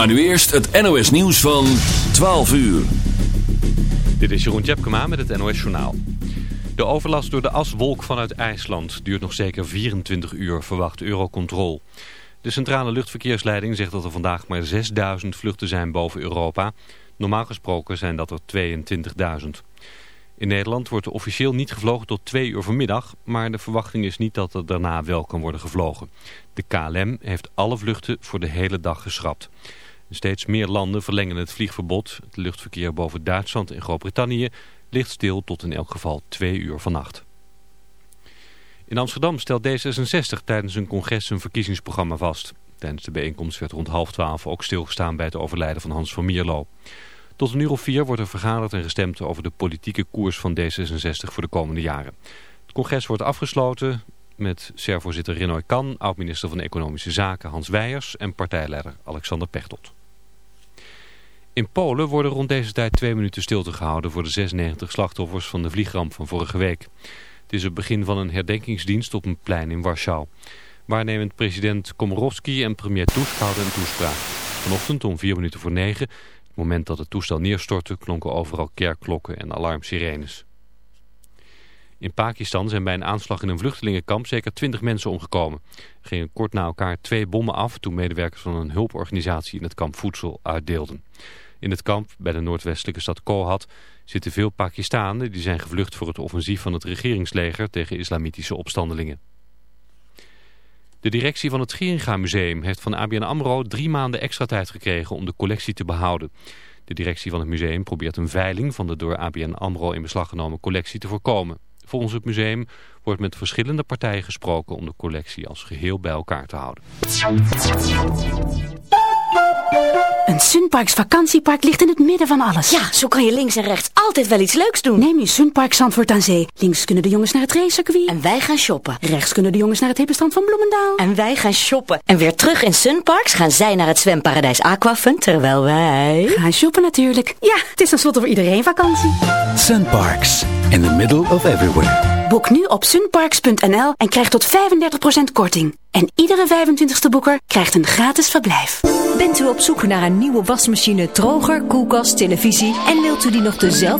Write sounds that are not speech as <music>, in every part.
Maar nu eerst het NOS nieuws van 12 uur. Dit is Jeroen Tjepkema met het NOS Journaal. De overlast door de aswolk vanuit IJsland duurt nog zeker 24 uur, verwacht Eurocontrol. De centrale luchtverkeersleiding zegt dat er vandaag maar 6000 vluchten zijn boven Europa. Normaal gesproken zijn dat er 22.000. In Nederland wordt er officieel niet gevlogen tot 2 uur vanmiddag, maar de verwachting is niet dat er daarna wel kan worden gevlogen. De KLM heeft alle vluchten voor de hele dag geschrapt. Steeds meer landen verlengen het vliegverbod. Het luchtverkeer boven Duitsland en Groot-Brittannië ligt stil tot in elk geval 2 uur vannacht. In Amsterdam stelt D66 tijdens een congres een verkiezingsprogramma vast. Tijdens de bijeenkomst werd rond half twaalf ook stilgestaan bij het overlijden van Hans van Mierlo. Tot een uur of vier wordt er vergaderd en gestemd over de politieke koers van D66 voor de komende jaren. Het congres wordt afgesloten met SER-voorzitter Renoy Kan, oud-minister van Economische Zaken Hans Weijers en partijleider Alexander Pechtold. In Polen worden rond deze tijd twee minuten stilte gehouden voor de 96 slachtoffers van de vliegramp van vorige week. Het is het begin van een herdenkingsdienst op een plein in Warschau. Waarnemend president Komorowski en premier Tusk houden een toespraak. Vanochtend om vier minuten voor negen het moment dat het toestel neerstortte klonken overal kerkklokken en alarmsirenes. In Pakistan zijn bij een aanslag in een vluchtelingenkamp zeker twintig mensen omgekomen. Er gingen kort na elkaar twee bommen af toen medewerkers van een hulporganisatie in het kamp voedsel uitdeelden. In het kamp bij de noordwestelijke stad Kohat zitten veel Pakistanen die zijn gevlucht voor het offensief van het regeringsleger tegen islamitische opstandelingen. De directie van het Geringa Museum heeft van ABN AMRO drie maanden extra tijd gekregen om de collectie te behouden. De directie van het museum probeert een veiling van de door ABN AMRO in beslag genomen collectie te voorkomen. Volgens het museum wordt met verschillende partijen gesproken om de collectie als geheel bij elkaar te houden. Een Sunparks vakantiepark ligt in het midden van alles. Ja, zo kan je links en rechts altijd wel iets leuks doen. Neem je Sunpark Zandvoort aan Zee. Links kunnen de jongens naar het racecircuit. En wij gaan shoppen. Rechts kunnen de jongens naar het hippenstrand van Bloemendaal. En wij gaan shoppen. En weer terug in Sunparks gaan zij naar het zwemparadijs Aquafun, terwijl wij... Gaan shoppen natuurlijk. Ja, het is tenslotte voor iedereen vakantie. Sunparks, in the middle of everywhere. Boek nu op sunparks.nl en krijg tot 35% korting. En iedere 25ste boeker krijgt een gratis verblijf. Bent u op zoek naar een nieuwe wasmachine, droger, koelkast, televisie... en wilt u die nog dezelfde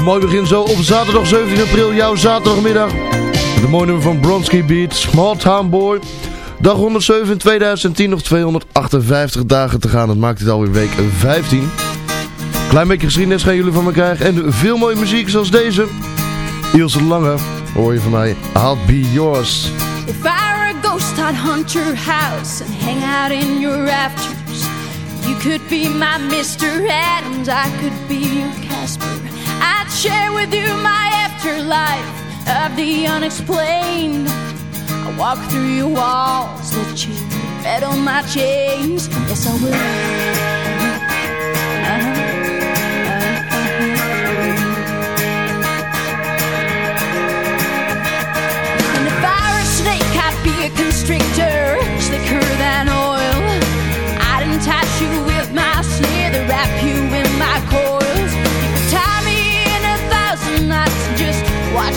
Een mooi begin zo op zaterdag 17 april, jouw zaterdagmiddag. De mooie nummer van Bronski Beat, Small Town Boy. Dag 107 in 2010, nog 258 dagen te gaan. Dat maakt het alweer week 15. Klein beetje geschiedenis gaan jullie van me krijgen. En veel mooie muziek zoals deze. Ilse Lange, hoor je van mij. I'll be yours. If I were a ghost, I'd hunt your house and hang out in your rafters. You could be my Mr. Adams, I could be your Casper. I'd share with you my afterlife of the unexplained. I walk through your walls, let you rattle my chains. Yes, I will. Uh-huh. be a constrictor, slicker than.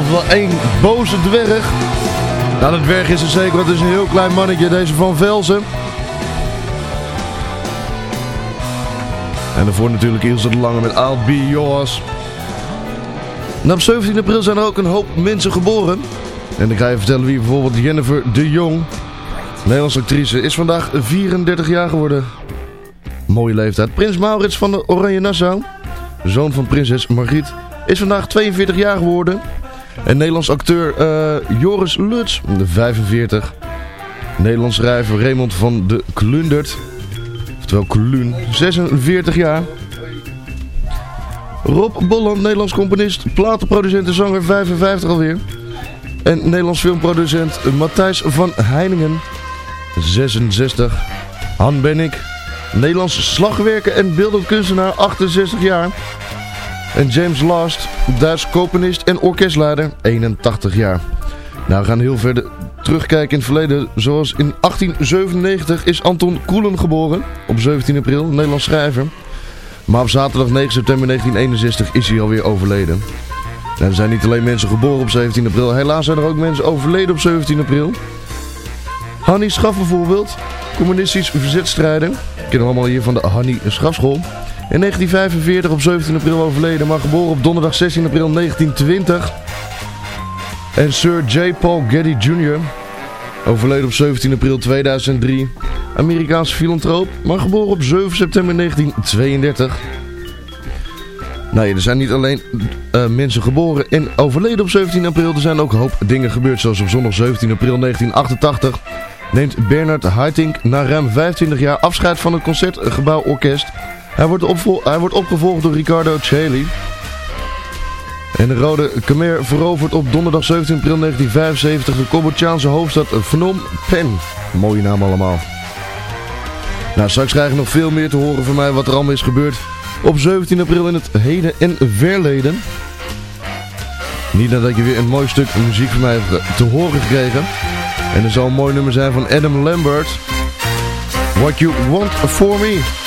Ofwel één boze dwerg. Nou, dat dwerg is er zeker, want het is een heel klein mannetje, deze van Velzen. En daarvoor natuurlijk Ilse de Lange met I'll Be Yours. En op 17 april zijn er ook een hoop mensen geboren. En ik ga je vertellen wie bijvoorbeeld Jennifer de Jong, Nederlandse actrice, is vandaag 34 jaar geworden. Mooie leeftijd. Prins Maurits van de Oranje Nassau, zoon van prinses Margriet, is vandaag 42 jaar geworden. En Nederlands acteur eh, Joris Lutz, de 45. Nederlands schrijver Raymond van de Klundert, oftewel Kluun, 46 jaar. Rob Bolland, Nederlands componist, platenproducent en zanger, 55 alweer. En Nederlands filmproducent Matthijs van Heiningen, 66. Han Bennik, Nederlands slagwerker en beeldend kunstenaar, 68 jaar. En James Last, Duits componist en orkestleider, 81 jaar. Nou, we gaan heel verder terugkijken in het verleden. Zoals in 1897 is Anton Koelen geboren, op 17 april, Nederlands schrijver. Maar op zaterdag 9 september 1961 is hij alweer overleden. En er zijn niet alleen mensen geboren op 17 april, helaas zijn er ook mensen overleden op 17 april. Hanni Schaf bijvoorbeeld, communistisch verzetstrijder. Kennen we allemaal hier van de Hanni Schafschool. In 1945 op 17 april overleden, maar geboren op donderdag 16 april 1920. En Sir J. Paul Getty Jr. Overleden op 17 april 2003. Amerikaanse filantroop, maar geboren op 7 september 1932. Nee, er zijn niet alleen eh, mensen geboren en overleden op 17 april. Er zijn ook een hoop dingen gebeurd. Zoals op zondag 17 april 1988 neemt Bernard Haitink na ruim 25 jaar afscheid van het Concertgebouw Orkest. Hij wordt, hij wordt opgevolgd door Ricardo Chailly. En de Rode Khmer verovert op donderdag 17 april 1975 de Cambodjaanse hoofdstad Phnom Penh. Mooie naam allemaal. Nou, straks krijg je nog veel meer te horen van mij wat er allemaal is gebeurd op 17 april in het heden en verleden. Niet nadat je weer een mooi stuk muziek van mij hebt te horen gekregen. En er zal een mooi nummer zijn van Adam Lambert. What You Want For Me.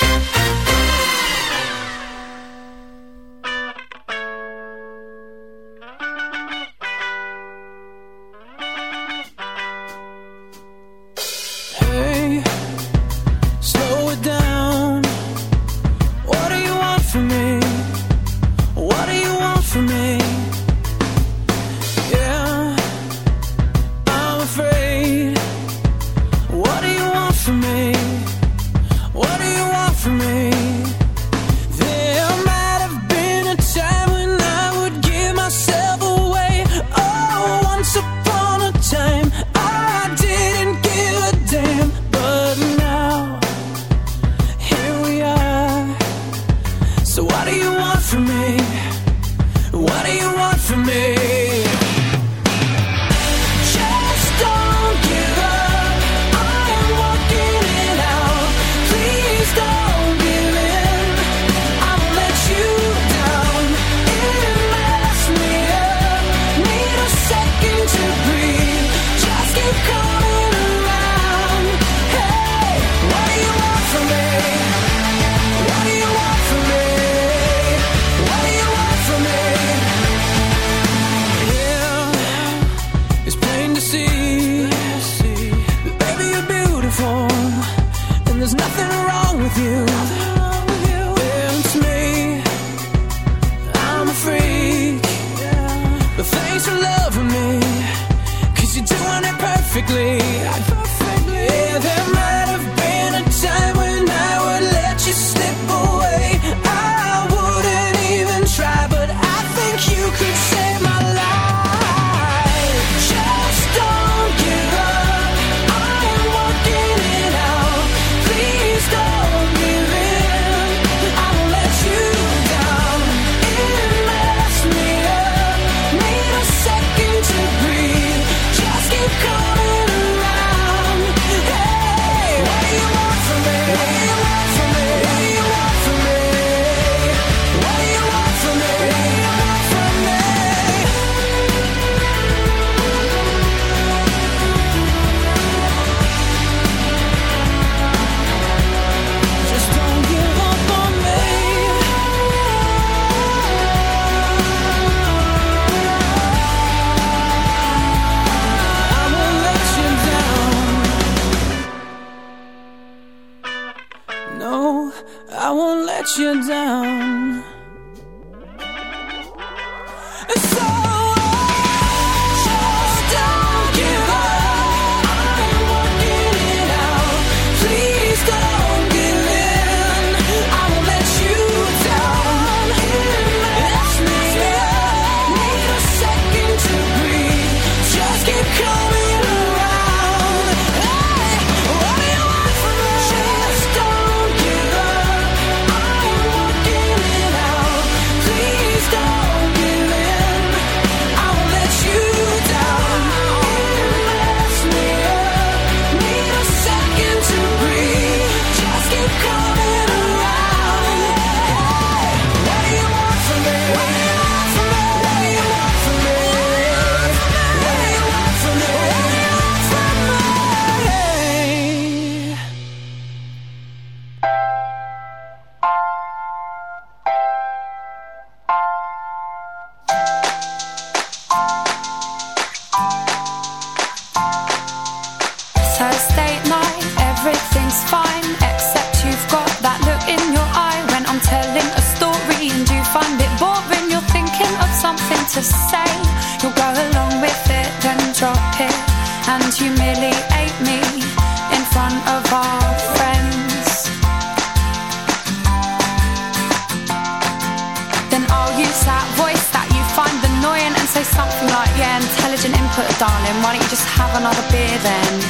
chocolate, darling. Why don't you just have another beer then?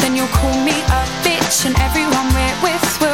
Then you'll call me a bitch, and everyone we're with will.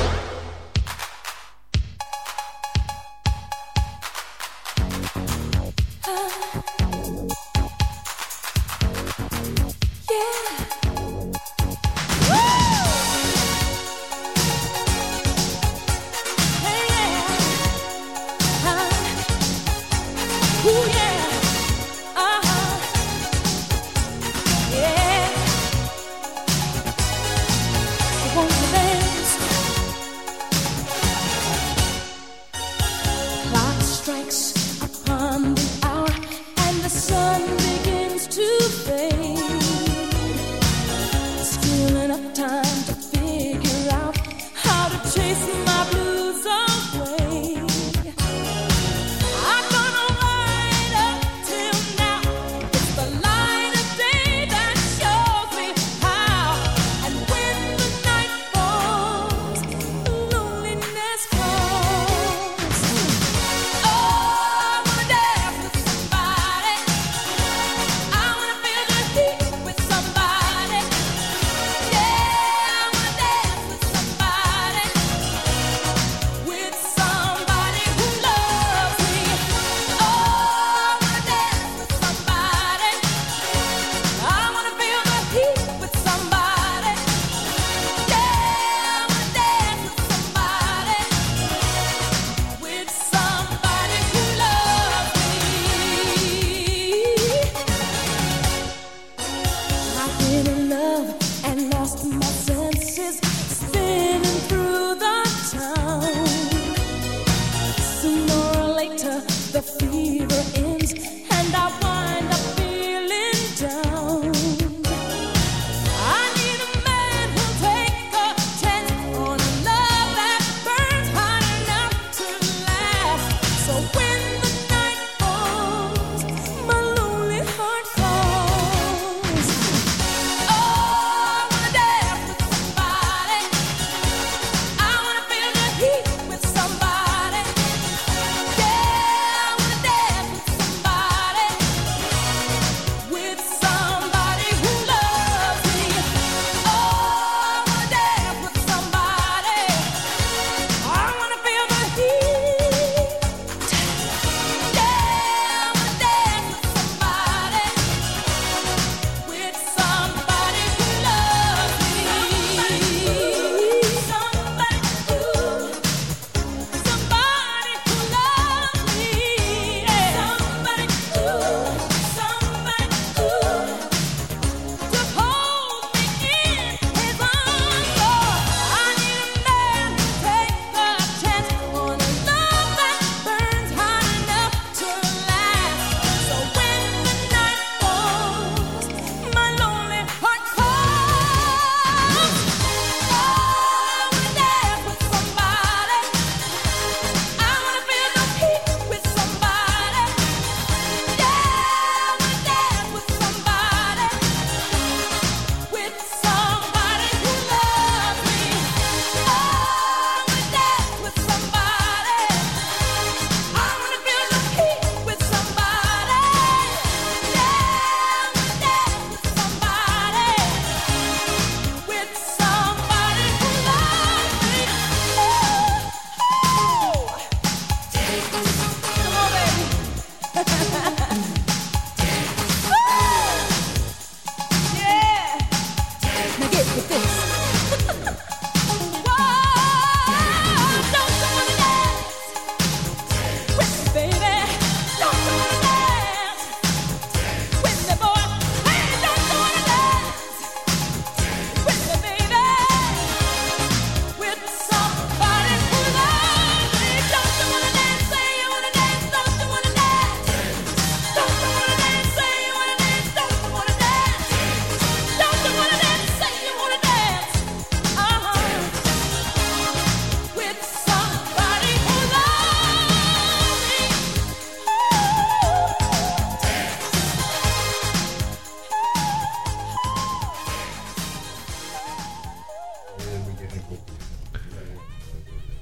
With this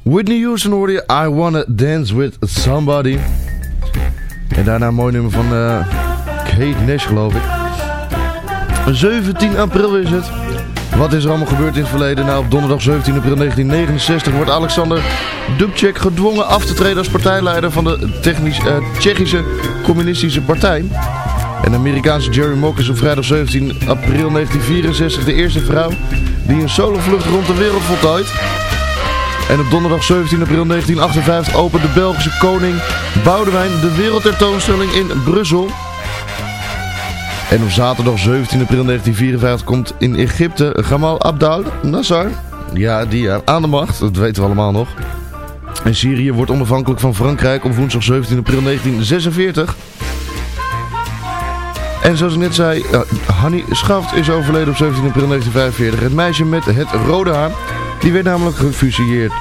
Whitney Houston hoorde je I Wanna Dance With Somebody. En daarna een mooi nummer van uh, Kate Nash geloof ik. 17 april is het. Wat is er allemaal gebeurd in het verleden? Nou, op donderdag 17 april 1969 wordt Alexander Dubček gedwongen af te treden als partijleider van de technisch, uh, Tsjechische Communistische Partij. En de Amerikaanse Jerry Mock is op vrijdag 17 april 1964 de eerste vrouw die een solovlucht rond de wereld voltooit. En op donderdag 17 april 1958 opent de Belgische koning Boudewijn de wereldtentoonstelling in Brussel. En op zaterdag 17 april 1954 komt in Egypte Gamal Abdel Nasser, ja, die aan de macht, dat weten we allemaal nog. En Syrië wordt onafhankelijk van Frankrijk op woensdag 17 april 1946. En zoals ik net zei, uh, Hanny Schaft is overleden op 17 april 1945. Het meisje met het rode haar, die werd namelijk gefusilleerd.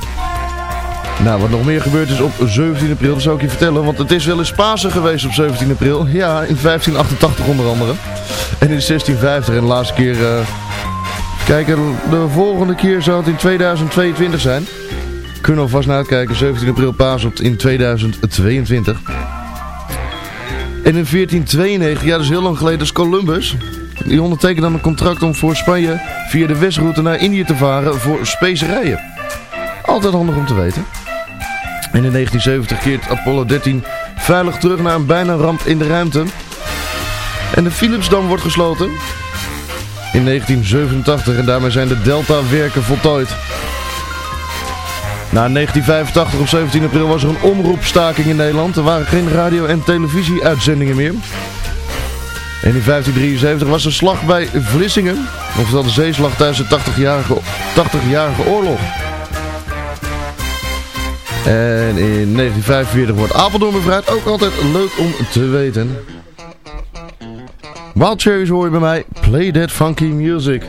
Nou, wat nog meer gebeurd is op 17 april, dat zou ik je vertellen. Want het is wel eens Pasen geweest op 17 april. Ja, in 1588 onder andere. En in 1650 en de laatste keer... Uh, kijk, de volgende keer zal het in 2022 zijn. Kunnen we vast naar uitkijken. 17 april Pasen in 2022. En in 1492, ja dat is heel lang geleden, is Columbus. Die ondertekende een contract om voor Spanje via de westroute naar Indië te varen voor specerijen. Altijd handig om te weten. En in 1970 keert Apollo 13 veilig terug naar een bijna ramp in de ruimte. En de Philipsdam wordt gesloten. In 1987 en daarmee zijn de Delta-werken voltooid. Na 1985 op 17 april was er een omroepstaking in Nederland. Er waren geen radio- en televisieuitzendingen meer. En in 1573 was er slag bij Vlissingen. Oftewel de zeeslag tijdens de 80-jarige 80 oorlog. En in 1945 wordt Apeldoorn bevrijd. Ook altijd leuk om te weten. Wild Cherries hoor je bij mij. Play that funky music.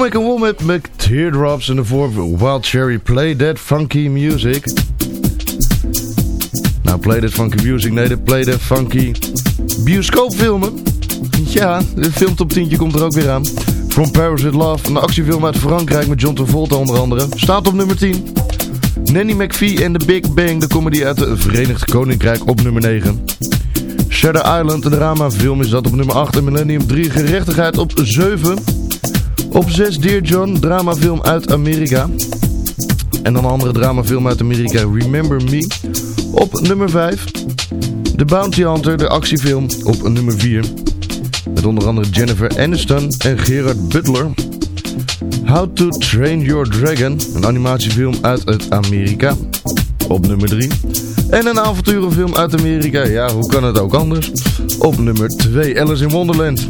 Womack and Womack met Teardrops en voor Wild Cherry Play That Funky Music. Nou, Play That Funky Music, nee, de Play That Funky bioscoopfilmen. Ja, de filmtop 10 komt er ook weer aan. From Paris with Love, een actiefilm uit Frankrijk met John Travolta onder andere. Staat op nummer 10. Nanny McPhee en The Big Bang, de comedy uit het Verenigd Koninkrijk op nummer 9. Shadow Island, een dramafilm, is dat op nummer 8. En Millennium 3, gerechtigheid op 7. Op 6 Dear John, dramafilm uit Amerika. En dan een andere dramafilm uit Amerika, Remember Me. Op nummer 5. The Bounty Hunter, de actiefilm, op nummer 4. Met onder andere Jennifer Aniston en Gerard Butler. How to Train Your Dragon, een animatiefilm uit Amerika. Op nummer 3. En een avonturenfilm uit Amerika, ja hoe kan het ook anders. Op nummer 2 Alice in Wonderland.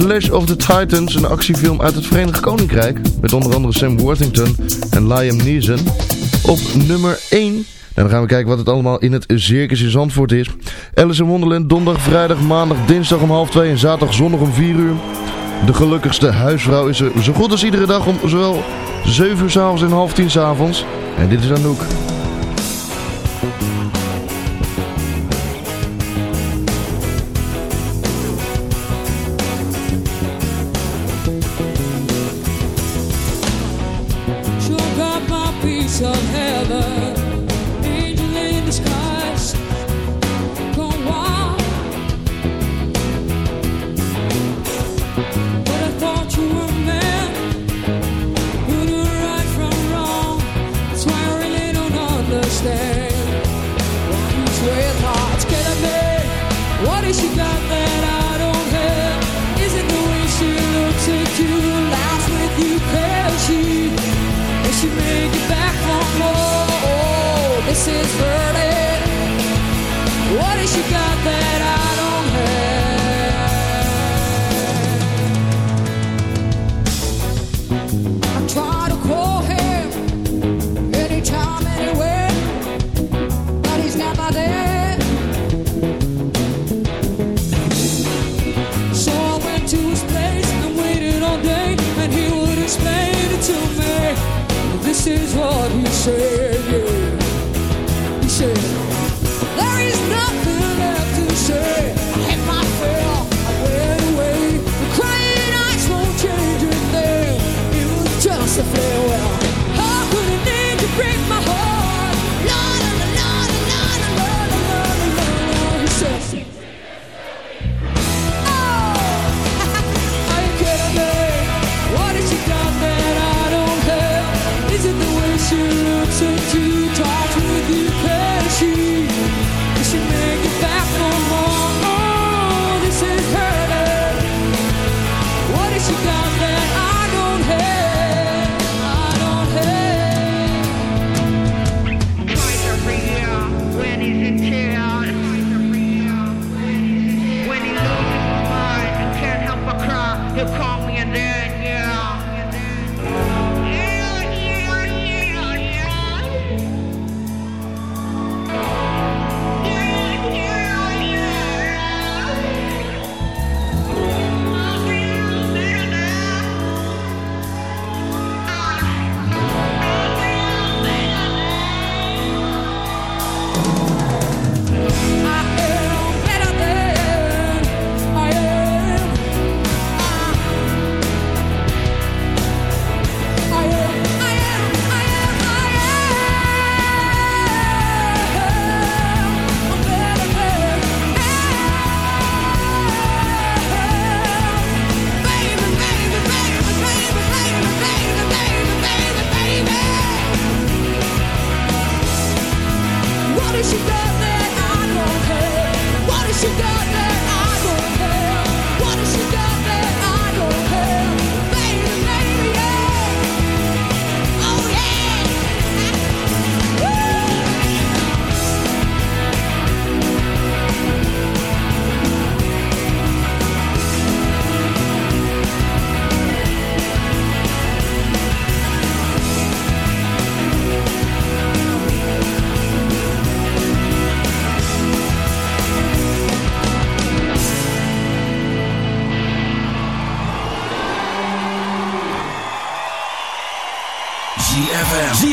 Clash of the Titans, een actiefilm uit het Verenigd Koninkrijk. Met onder andere Sam Worthington en Liam Neeson. Op nummer 1. En dan gaan we kijken wat het allemaal in het Circus in Zandvoort is. Alice in Wonderland, donderdag, vrijdag, maandag, dinsdag om half 2 en zaterdag, zondag om 4 uur. De gelukkigste huisvrouw is er zo goed als iedere dag om zowel 7 uur s'avonds en half 10 s'avonds. En dit is Anouk. Of heaven, hip hop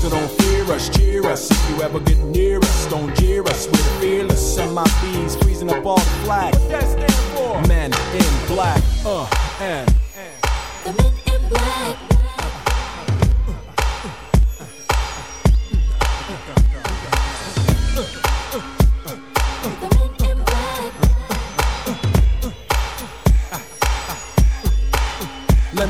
So don't fear us, cheer us. If you ever get near us, don't jeer us. We're fearless. Send my bees freezing up all the flag. What that stand for? Men in black. Uh, and. Let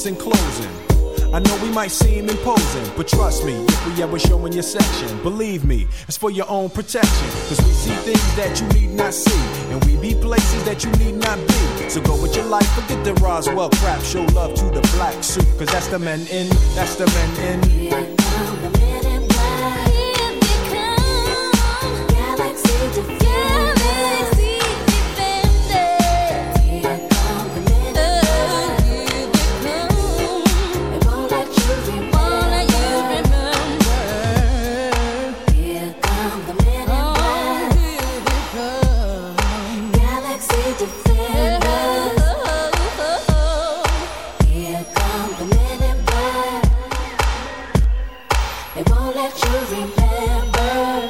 This in closing. I know we might seem imposing, but trust me, if we ever show in your section, believe me, it's for your own protection. Cause we see things that you need not see, and we be places that you need not be. So go with your life, forget the Roswell crap, show love to the black suit, cause that's the men in, that's the men in. Here come the men in black. Here They won't let you remember.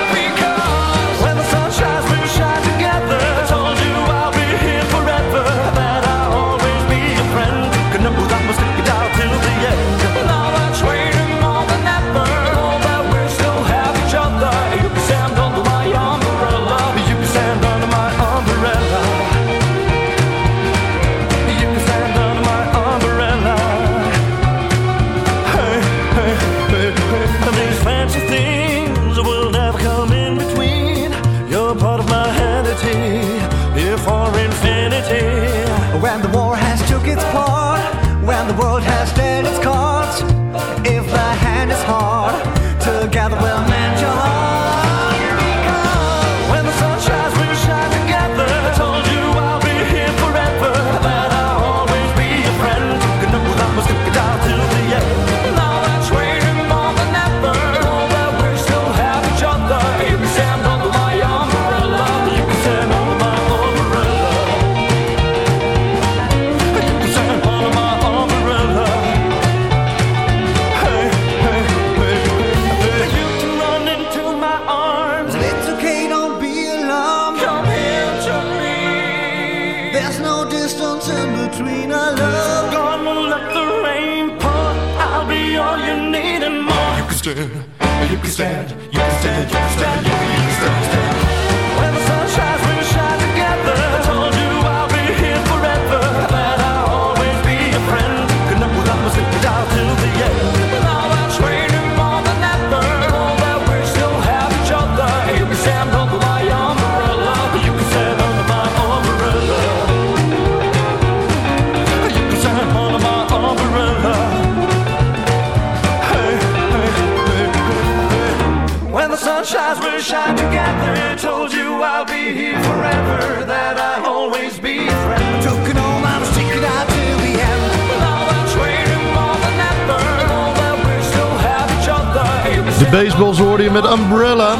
There's no distance in between our love. Gonna let the rain pour. I'll be all you need and more. You can stand, you can stand, you can stand, you can stand, you can, you can stand, baseballs hoorde je met Umbrella.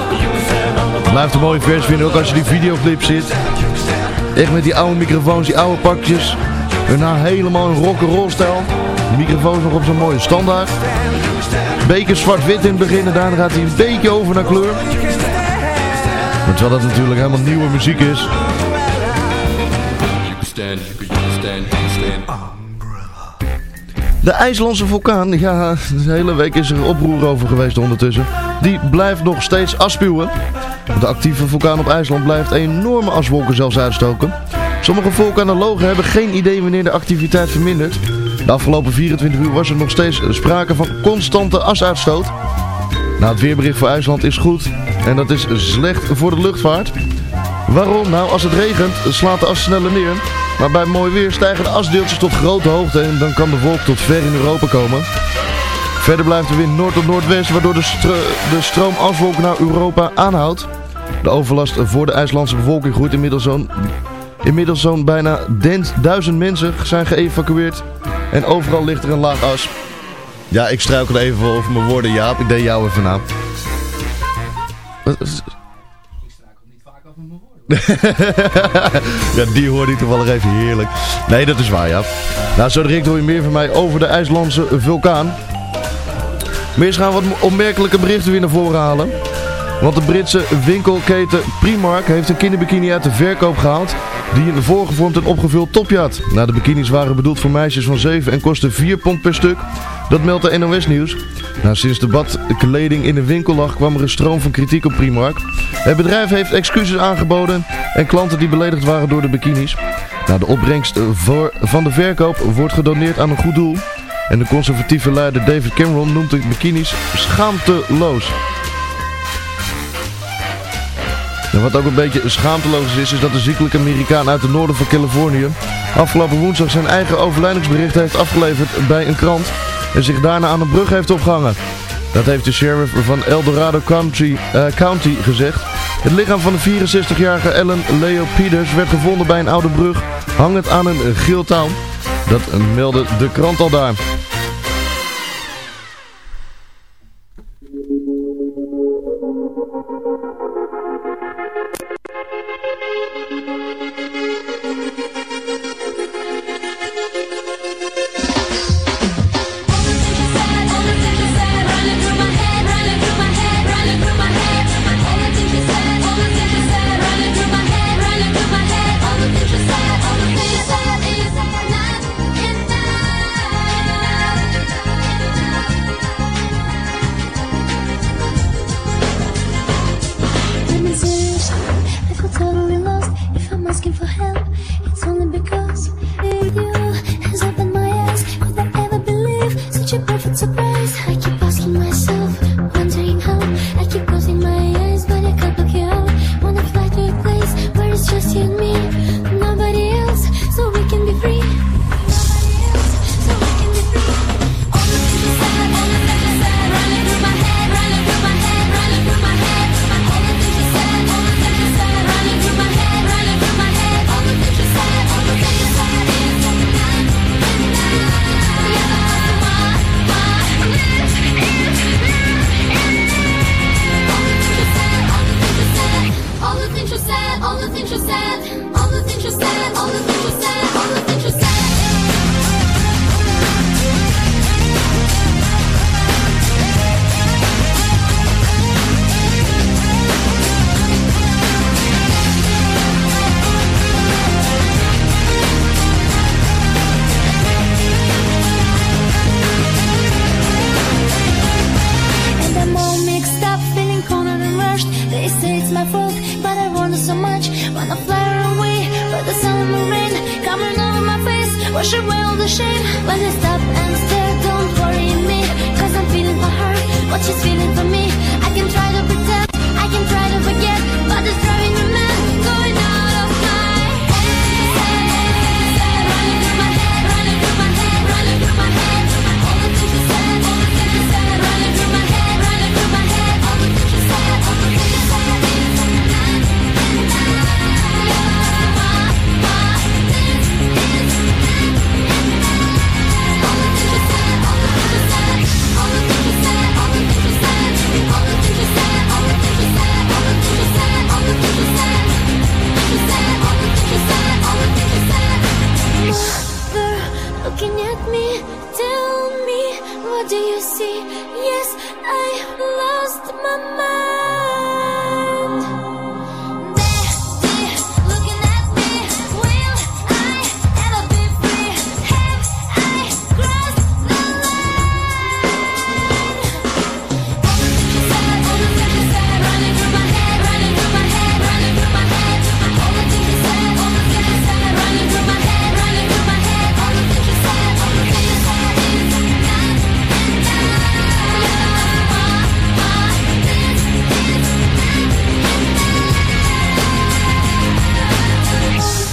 Blijft een mooie vers vinden, ook als je die videoclip ziet. Echt met die oude microfoons, die oude pakjes. Nou helemaal een rock'n'roll stijl. De microfoons nog op zo'n mooie standaard. Beetje zwart-wit in het begin en daarna gaat hij een beetje over naar kleur. Maar terwijl dat natuurlijk helemaal nieuwe muziek is. De IJslandse vulkaan, ja, de hele week is er oproer over geweest ondertussen. Die blijft nog steeds afspuwen. De actieve vulkaan op IJsland blijft enorme aswolken zelfs uitstoken. Sommige vulkanologen hebben geen idee wanneer de activiteit vermindert. De afgelopen 24 uur was er nog steeds sprake van constante asuitstoot. Nou, het weerbericht voor IJsland is goed en dat is slecht voor de luchtvaart. Waarom? Nou, als het regent slaat de as sneller neer. Maar bij mooi weer stijgen de asdeeltjes tot grote hoogte en dan kan de wolk tot ver in Europa komen. Verder blijft de wind noord tot noordwest, waardoor de, stro de stroom aswolk naar Europa aanhoudt. De overlast voor de IJslandse bevolking groeit inmiddels zo'n inmiddels zo'n bijna duizend mensen zijn geëvacueerd. En overal ligt er een laag as. Ja, ik struikel even over mijn woorden, Jaap. Ik deed jou even na. <laughs> ja, die hoorde ik toevallig even heerlijk. Nee, dat is waar, ja. Nou, zo direct hoor je meer van mij over de IJslandse vulkaan. Maar gaan we wat opmerkelijke berichten weer naar voren halen. Want de Britse winkelketen Primark heeft een kinderbikini uit de verkoop gehaald. Die een voorgevormd en opgevuld topje had. Nou, de bikinis waren bedoeld voor meisjes van 7 en kosten 4 pond per stuk. Dat meldt de NOS Nieuws. Nou, sinds de badkleding in de winkel lag kwam er een stroom van kritiek op Primark. Het bedrijf heeft excuses aangeboden en klanten die beledigd waren door de bikinis. Nou, de opbrengst voor, van de verkoop wordt gedoneerd aan een goed doel. En de conservatieve leider David Cameron noemt de bikinis schaamteloos. Wat ook een beetje schaamteloos is, is dat de ziekelijke Amerikaan uit het noorden van Californië afgelopen woensdag zijn eigen overlijdingsbericht heeft afgeleverd bij een krant en zich daarna aan een brug heeft opgehangen. Dat heeft de sheriff van El Dorado County, eh, County gezegd. Het lichaam van de 64-jarige Ellen Leo Peters werd gevonden bij een oude brug, hangend aan een geel. Dat meldde de krant al daar.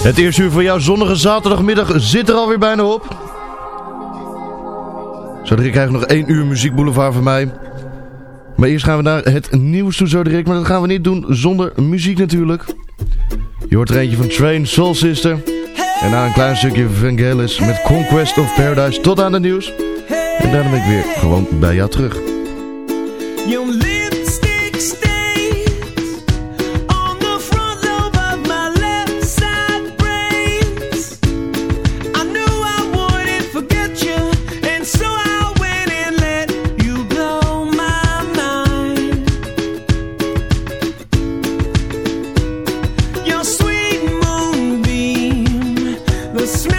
Het eerste uur van jouw zonnige zaterdagmiddag zit er alweer bijna op. Zo direct krijg nog één uur Muziek Boulevard van mij. Maar eerst gaan we naar het nieuws toe zo direct. Maar dat gaan we niet doen zonder muziek natuurlijk. Je hoort er eentje van Train Soul Sister. En na een klein stukje van Vangelis met Conquest of Paradise tot aan het nieuws. En daarna ben ik weer gewoon bij jou terug. smell